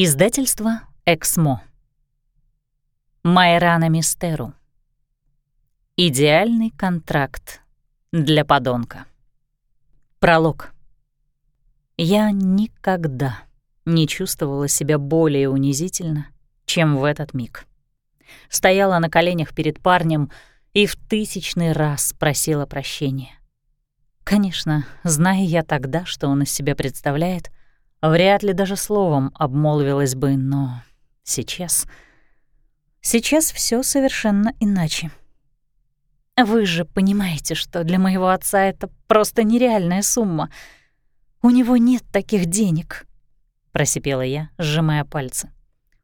Издательство «Эксмо». Майрана Мистеру. Идеальный контракт для подонка. Пролог. Я никогда не чувствовала себя более унизительно, чем в этот миг. Стояла на коленях перед парнем и в тысячный раз просила прощения. Конечно, зная я тогда, что он из себя представляет, вряд ли даже словом обмолвилась бы, но сейчас... Сейчас все совершенно иначе. Вы же понимаете, что для моего отца это просто нереальная сумма. У него нет таких денег, — просипела я, сжимая пальцы.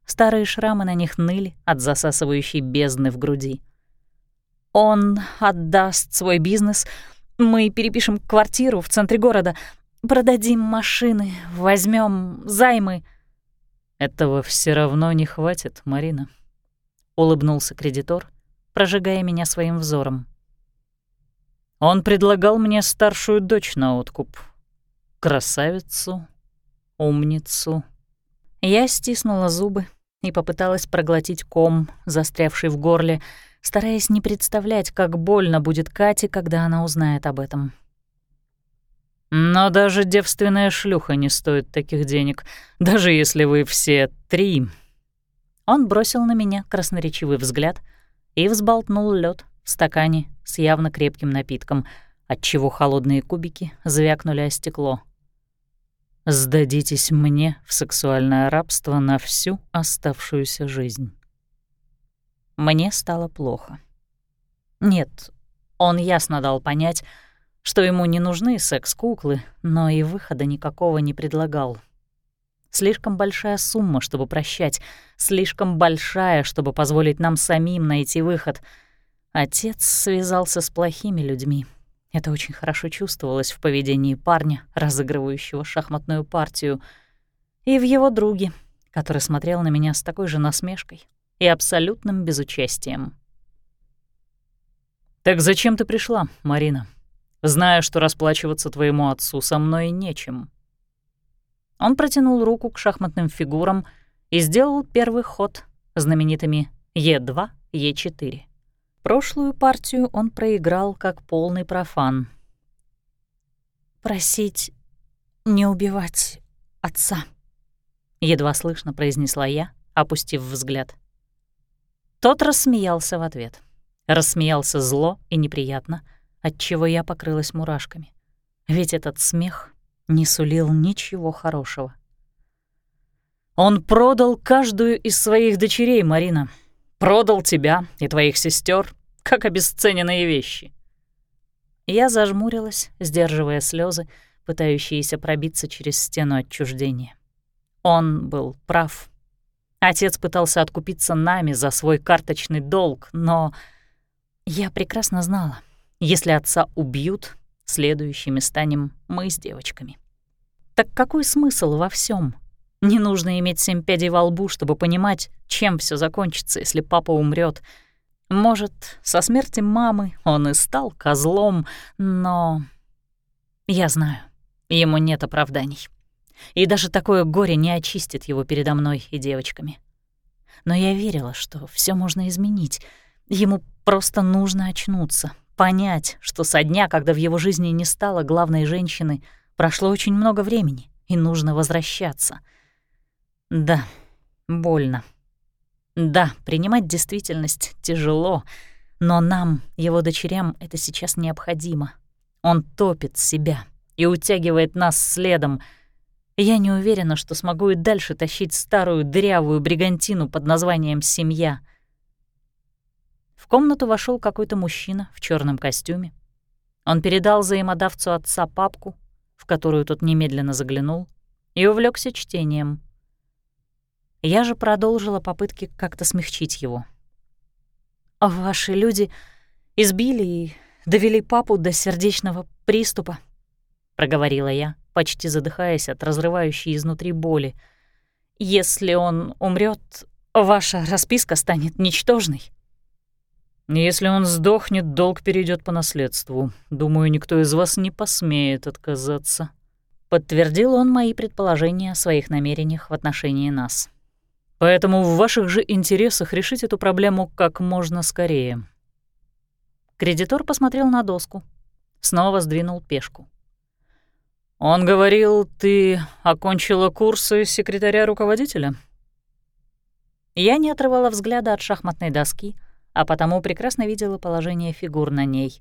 Старые шрамы на них ныли от засасывающей бездны в груди. Он отдаст свой бизнес, мы перепишем квартиру в центре города, продадим машины, возьмем займы. Этого все равно не хватит, Марина, улыбнулся кредитор, прожигая меня своим взором. Он предлагал мне старшую дочь на откуп. Красавицу, умницу. Я стиснула зубы и попыталась проглотить ком, застрявший в горле, стараясь не представлять, как больно будет Кате, когда она узнает об этом. Но даже девственная шлюха не стоит таких денег, даже если вы все три. Он бросил на меня красноречивый взгляд и взболтнул лед в стакане с явно крепким напитком, отчего холодные кубики звякнули о стекло. «Сдадитесь мне в сексуальное рабство на всю оставшуюся жизнь». Мне стало плохо. Нет, он ясно дал понять, что ему не нужны секс-куклы, но и выхода никакого не предлагал. Слишком большая сумма, чтобы прощать, слишком большая, чтобы позволить нам самим найти выход. Отец связался с плохими людьми. Это очень хорошо чувствовалось в поведении парня, разыгрывающего шахматную партию, и в его друге, который смотрел на меня с такой же насмешкой и абсолютным безучастием. «Так зачем ты пришла, Марина?» Зная, что расплачиваться твоему отцу со мной нечем». Он протянул руку к шахматным фигурам и сделал первый ход знаменитыми Е2, Е4. Прошлую партию он проиграл как полный профан. «Просить не убивать отца», — едва слышно произнесла я, опустив взгляд. Тот рассмеялся в ответ. Рассмеялся зло и неприятно — отчего я покрылась мурашками. Ведь этот смех не сулил ничего хорошего. «Он продал каждую из своих дочерей, Марина. Продал тебя и твоих сестер как обесцененные вещи». Я зажмурилась, сдерживая слезы, пытающиеся пробиться через стену отчуждения. Он был прав. Отец пытался откупиться нами за свой карточный долг, но я прекрасно знала — если отца убьют, следующими станем мы с девочками. Так какой смысл во всем? Не нужно иметь семь пядей во лбу, чтобы понимать, чем все закончится, если папа умрет. Может, со смерти мамы он и стал козлом, но... Я знаю, ему нет оправданий. И даже такое горе не очистит его передо мной и девочками. Но я верила, что все можно изменить. Ему просто нужно очнуться, понять, что со дня, когда в его жизни не стало главной женщины, прошло очень много времени, и нужно возвращаться. Да, больно. Да, принимать действительность тяжело, но нам, его дочерям, это сейчас необходимо. Он топит себя и утягивает нас следом. Я не уверена, что смогу и дальше тащить старую дрявую бригантину под названием «семья», в комнату вошел какой-то мужчина в черном костюме. Он передал взаимодавцу отца папку, в которую тот немедленно заглянул, и увлекся чтением. Я же продолжила попытки как-то смягчить его. «Ваши люди избили и довели папу до сердечного приступа», — проговорила я, почти задыхаясь от разрывающей изнутри боли. «Если он умрет, ваша расписка станет ничтожной». Если он сдохнет, долг перейдет по наследству. Думаю, никто из вас не посмеет отказаться. Подтвердил он мои предположения о своих намерениях в отношении нас. Поэтому в ваших же интересах решить эту проблему как можно скорее. Кредитор посмотрел на доску, снова сдвинул пешку. «Он говорил, ты окончила курсы секретаря-руководителя?» Я не отрывала взгляда от шахматной доски, а потому прекрасно видела положение фигур на ней.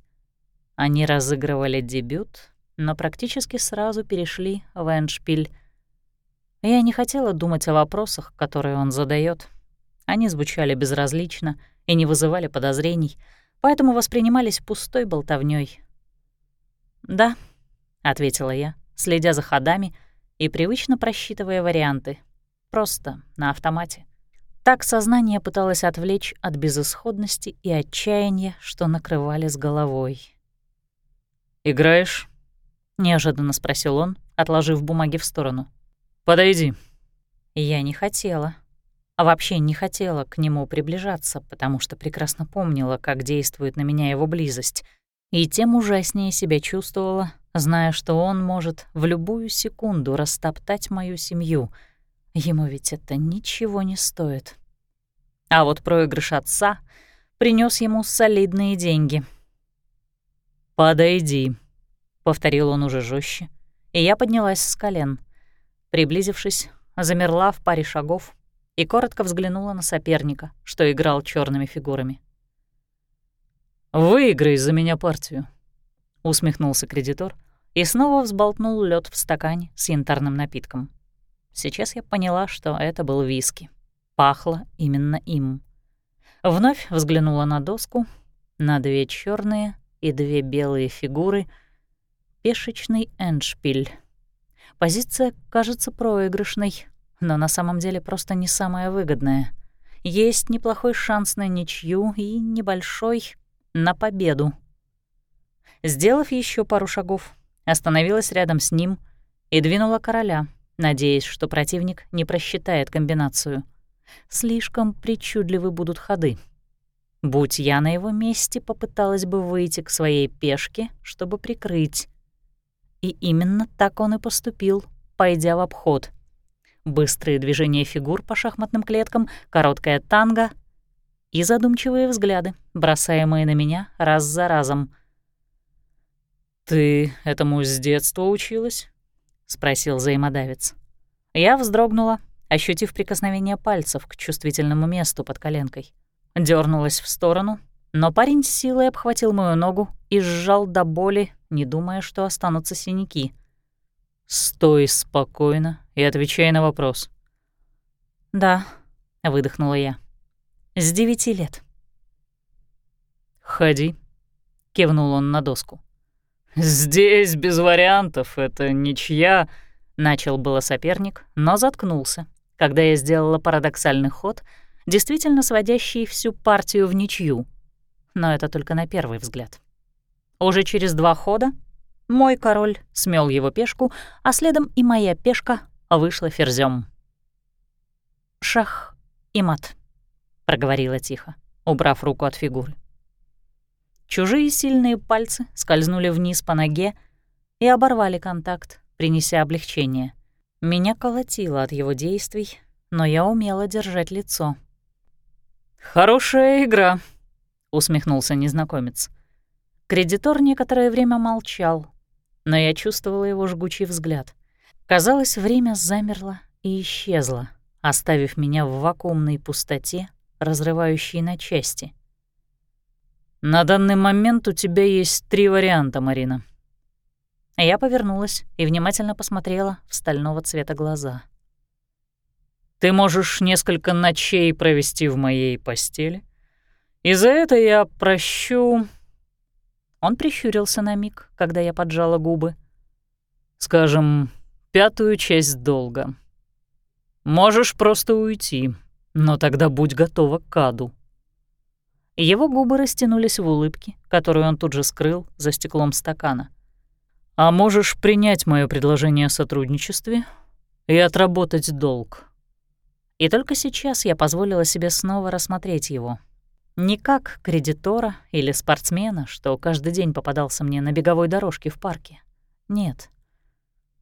Они разыгрывали дебют, но практически сразу перешли в эндшпиль. Я не хотела думать о вопросах, которые он задает. Они звучали безразлично и не вызывали подозрений, поэтому воспринимались пустой болтовней. «Да», — ответила я, следя за ходами и привычно просчитывая варианты. Просто на автомате. Так сознание пыталось отвлечь от безысходности и отчаяния, что накрывали с головой. «Играешь?» — неожиданно спросил он, отложив бумаги в сторону. «Подойди». Я не хотела. А вообще не хотела к нему приближаться, потому что прекрасно помнила, как действует на меня его близость, и тем ужаснее себя чувствовала, зная, что он может в любую секунду растоптать мою семью — Ему ведь это ничего не стоит. А вот проигрыш отца принес ему солидные деньги. «Подойди», — повторил он уже жестче, и я поднялась с колен. Приблизившись, замерла в паре шагов и коротко взглянула на соперника, что играл черными фигурами. «Выиграй за меня партию», — усмехнулся кредитор и снова взболтнул лед в стакане с янтарным напитком. Сейчас я поняла, что это был виски. Пахло именно им. Вновь взглянула на доску, на две черные и две белые фигуры. Пешечный эндшпиль. Позиция кажется проигрышной, но на самом деле просто не самая выгодная. Есть неплохой шанс на ничью и небольшой — на победу. Сделав еще пару шагов, остановилась рядом с ним и двинула короля — надеясь, что противник не просчитает комбинацию. Слишком причудливы будут ходы. Будь я на его месте, попыталась бы выйти к своей пешке, чтобы прикрыть. И именно так он и поступил, пойдя в обход. Быстрые движения фигур по шахматным клеткам, короткая танго и задумчивые взгляды, бросаемые на меня раз за разом. «Ты этому с детства училась?» — спросил взаимодавец. Я вздрогнула, ощутив прикосновение пальцев к чувствительному месту под коленкой. Дёрнулась в сторону, но парень с силой обхватил мою ногу и сжал до боли, не думая, что останутся синяки. «Стой спокойно и отвечай на вопрос». «Да», — выдохнула я. «С девяти лет». «Ходи», — кивнул он на доску. «Здесь без вариантов, это ничья», — начал было соперник, но заткнулся, когда я сделала парадоксальный ход, действительно сводящий всю партию в ничью. Но это только на первый взгляд. Уже через два хода мой король смел его пешку, а следом и моя пешка вышла ферзем. «Шах и мат», — проговорила тихо, убрав руку от фигуры. Чужие сильные пальцы скользнули вниз по ноге и оборвали контакт, принеся облегчение. Меня колотило от его действий, но я умела держать лицо. «Хорошая игра», — усмехнулся незнакомец. Кредитор некоторое время молчал, но я чувствовала его жгучий взгляд. Казалось, время замерло и исчезло, оставив меня в вакуумной пустоте, разрывающей на части — на данный момент у тебя есть три варианта, Марина. Я повернулась и внимательно посмотрела в стального цвета глаза. Ты можешь несколько ночей провести в моей постели, и за это я прощу... Он прищурился на миг, когда я поджала губы. Скажем, пятую часть долга. Можешь просто уйти, но тогда будь готова к аду. Его губы растянулись в улыбке, которую он тут же скрыл за стеклом стакана. «А можешь принять мое предложение о сотрудничестве и отработать долг». И только сейчас я позволила себе снова рассмотреть его. Не как кредитора или спортсмена, что каждый день попадался мне на беговой дорожке в парке. Нет.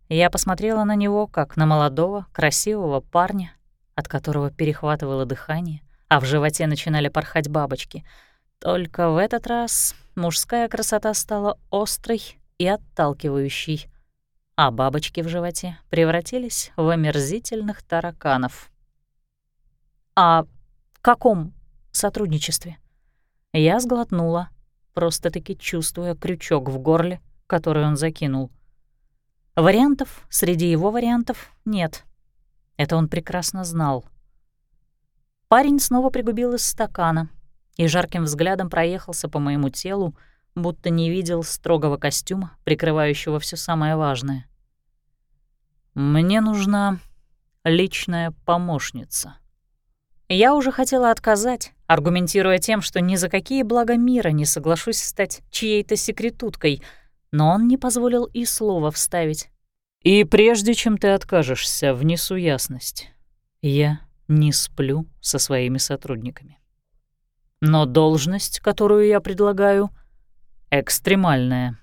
Я посмотрела на него, как на молодого, красивого парня, от которого перехватывало дыхание, а в животе начинали порхать бабочки. Только в этот раз мужская красота стала острой и отталкивающей, а бабочки в животе превратились в омерзительных тараканов. «А в каком сотрудничестве?» Я сглотнула, просто-таки чувствуя крючок в горле, который он закинул. Вариантов среди его вариантов нет. Это он прекрасно знал. Парень снова пригубил из стакана и жарким взглядом проехался по моему телу, будто не видел строгого костюма, прикрывающего все самое важное. «Мне нужна личная помощница». Я уже хотела отказать, аргументируя тем, что ни за какие блага мира не соглашусь стать чьей-то секретуткой, но он не позволил и слова вставить. «И прежде чем ты откажешься, внесу ясность. Я не сплю со своими сотрудниками. Но должность, которую я предлагаю, экстремальная.